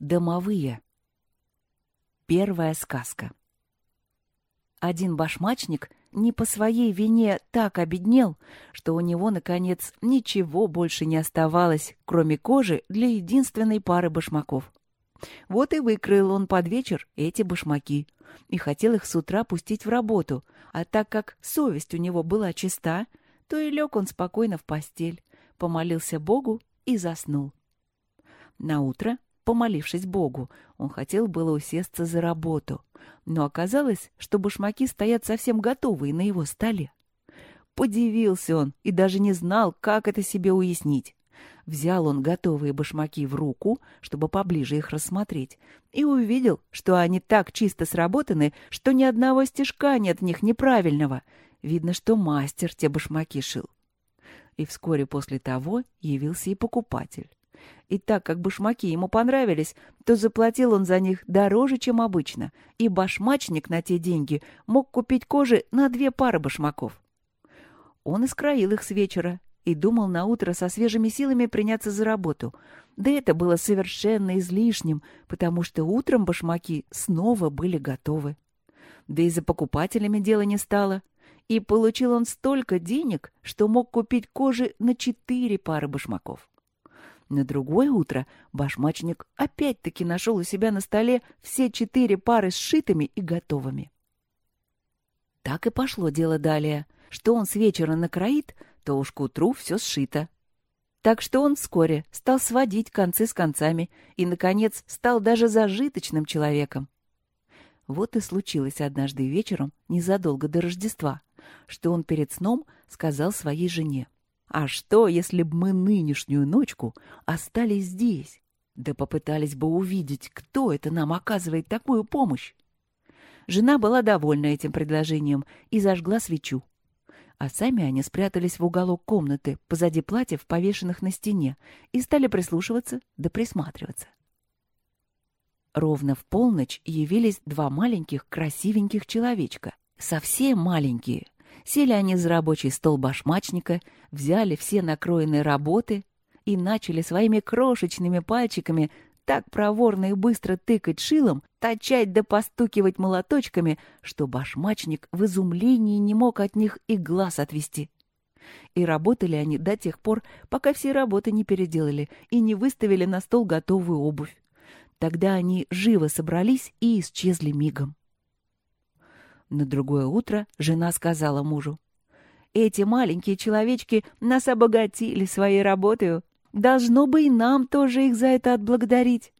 Домовые. Первая сказка. Один башмачник не по своей вине так обеднел, что у него, наконец, ничего больше не оставалось, кроме кожи для единственной пары башмаков. Вот и выкроил он под вечер эти башмаки и хотел их с утра пустить в работу, а так как совесть у него была чиста, то и лег он спокойно в постель, помолился Богу и заснул. На утро, помолившись Богу, он хотел было усесться за работу, но оказалось, что башмаки стоят совсем готовые на его столе. Подивился он и даже не знал, как это себе уяснить. Взял он готовые башмаки в руку, чтобы поближе их рассмотреть, и увидел, что они так чисто сработаны, что ни одного стежка нет в них неправильного. Видно, что мастер те башмаки шил. И вскоре после того явился и покупатель. И так как башмаки ему понравились, то заплатил он за них дороже, чем обычно, и башмачник на те деньги мог купить кожи на две пары башмаков. Он искроил их с вечера и думал на утро со свежими силами приняться за работу. Да это было совершенно излишним, потому что утром башмаки снова были готовы. Да и за покупателями дело не стало. И получил он столько денег, что мог купить кожи на четыре пары башмаков. На другое утро башмачник опять-таки нашел у себя на столе все четыре пары сшитыми и готовыми. Так и пошло дело далее. Что он с вечера накроит, то уж к утру все сшито. Так что он вскоре стал сводить концы с концами и, наконец, стал даже зажиточным человеком. Вот и случилось однажды вечером, незадолго до Рождества, что он перед сном сказал своей жене. «А что, если бы мы нынешнюю ночку остались здесь? Да попытались бы увидеть, кто это нам оказывает такую помощь?» Жена была довольна этим предложением и зажгла свечу а сами они спрятались в уголок комнаты позади платьев, повешенных на стене, и стали прислушиваться да присматриваться. Ровно в полночь явились два маленьких красивеньких человечка, совсем маленькие. Сели они за рабочий стол башмачника, взяли все накроенные работы и начали своими крошечными пальчиками так проворно и быстро тыкать шилом, точать да постукивать молоточками, что башмачник в изумлении не мог от них и глаз отвести. И работали они до тех пор, пока все работы не переделали и не выставили на стол готовую обувь. Тогда они живо собрались и исчезли мигом. На другое утро жена сказала мужу. «Эти маленькие человечки нас обогатили своей работой. Должно бы и нам тоже их за это отблагодарить.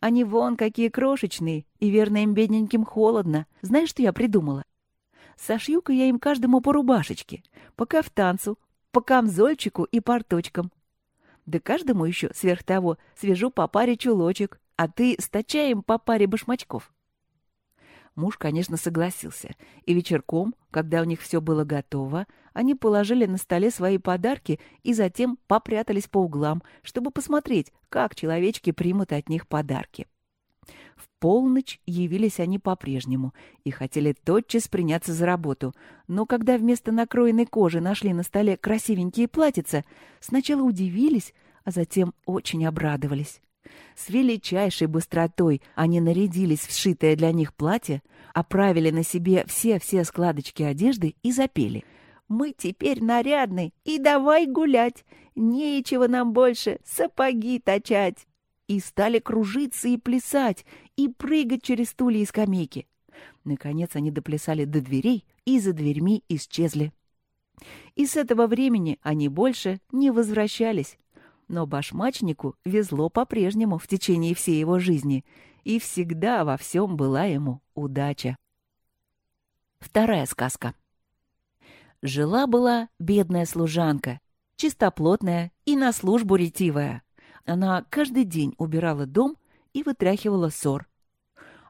Они вон какие крошечные, и верно им бедненьким холодно. Знаешь, что я придумала? Сошью-ка я им каждому по рубашечке, по кафтанцу, по камзольчику и порточкам. Да каждому еще, сверх того, свяжу по паре чулочек, а ты стачай им по паре башмачков. Муж, конечно, согласился. И вечерком, когда у них все было готово, они положили на столе свои подарки и затем попрятались по углам, чтобы посмотреть, как человечки примут от них подарки. В полночь явились они по-прежнему и хотели тотчас приняться за работу. Но когда вместо накроенной кожи нашли на столе красивенькие платьица, сначала удивились, а затем очень обрадовались. С величайшей быстротой они нарядились в сшитое для них платье, оправили на себе все-все складочки одежды и запели. «Мы теперь нарядны, и давай гулять, нечего нам больше сапоги точать!» И стали кружиться и плясать, и прыгать через стулья и скамейки. Наконец они доплясали до дверей и за дверьми исчезли. И с этого времени они больше не возвращались но башмачнику везло по-прежнему в течение всей его жизни, и всегда во всем была ему удача. Вторая сказка. Жила-была бедная служанка, чистоплотная и на службу ретивая. Она каждый день убирала дом и вытряхивала ссор.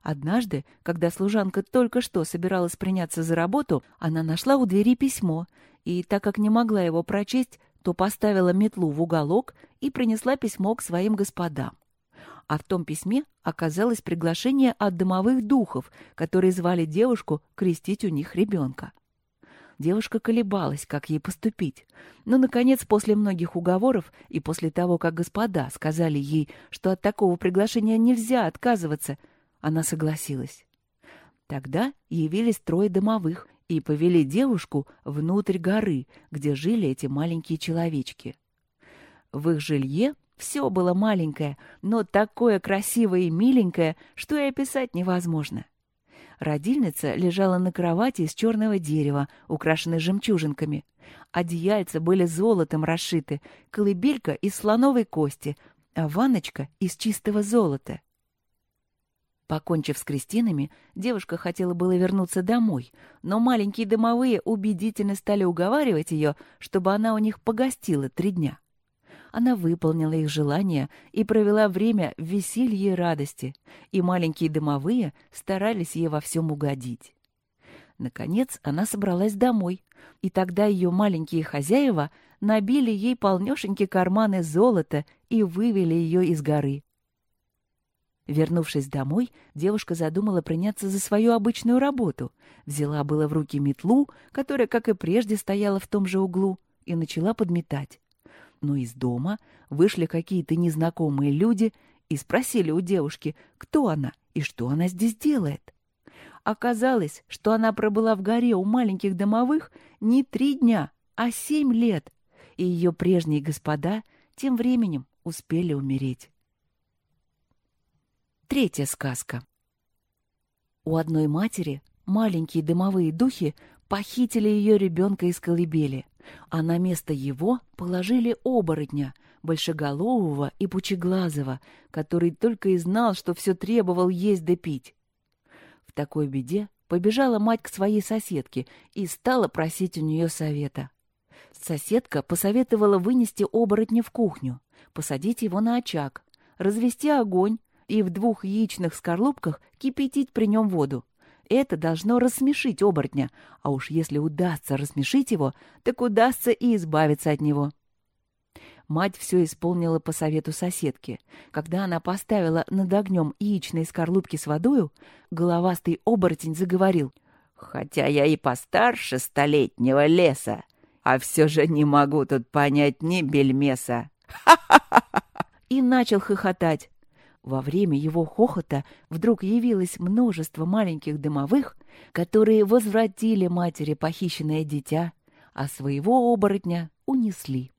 Однажды, когда служанка только что собиралась приняться за работу, она нашла у двери письмо, и, так как не могла его прочесть, то поставила метлу в уголок и принесла письмо к своим господам. А в том письме оказалось приглашение от домовых духов, которые звали девушку крестить у них ребенка. Девушка колебалась, как ей поступить. Но, наконец, после многих уговоров и после того, как господа сказали ей, что от такого приглашения нельзя отказываться, она согласилась. Тогда явились трое домовых и повели девушку внутрь горы, где жили эти маленькие человечки. В их жилье все было маленькое, но такое красивое и миленькое, что и описать невозможно. Родильница лежала на кровати из черного дерева, украшенной жемчужинками. Одеяльца были золотом расшиты, колыбелька из слоновой кости, а ванночка из чистого золота. Покончив с крестинами, девушка хотела было вернуться домой, но маленькие домовые убедительно стали уговаривать ее, чтобы она у них погостила три дня. Она выполнила их желание и провела время в веселье и радости, и маленькие домовые старались ей во всем угодить. Наконец она собралась домой, и тогда ее маленькие хозяева набили ей полнешенькие карманы золота и вывели ее из горы. Вернувшись домой, девушка задумала приняться за свою обычную работу. Взяла было в руки метлу, которая, как и прежде, стояла в том же углу, и начала подметать но из дома вышли какие-то незнакомые люди и спросили у девушки, кто она и что она здесь делает. Оказалось, что она пробыла в горе у маленьких домовых не три дня, а семь лет, и ее прежние господа тем временем успели умереть. Третья сказка. У одной матери маленькие дымовые духи похитили ее ребенка из колыбели а на место его положили оборотня, большеголового и пучеглазого, который только и знал, что все требовал есть да пить. В такой беде побежала мать к своей соседке и стала просить у нее совета. Соседка посоветовала вынести оборотня в кухню, посадить его на очаг, развести огонь и в двух яичных скорлупках кипятить при нем воду. Это должно рассмешить оборотня, а уж если удастся рассмешить его, так удастся и избавиться от него. Мать все исполнила по совету соседки. Когда она поставила над огнем яичные скорлупки с водою, головастый оборотень заговорил. «Хотя я и постарше столетнего леса, а все же не могу тут понять ни бельмеса. Ха-ха-ха!» И начал хохотать. Во время его хохота вдруг явилось множество маленьких дымовых, которые возвратили матери похищенное дитя, а своего оборотня унесли.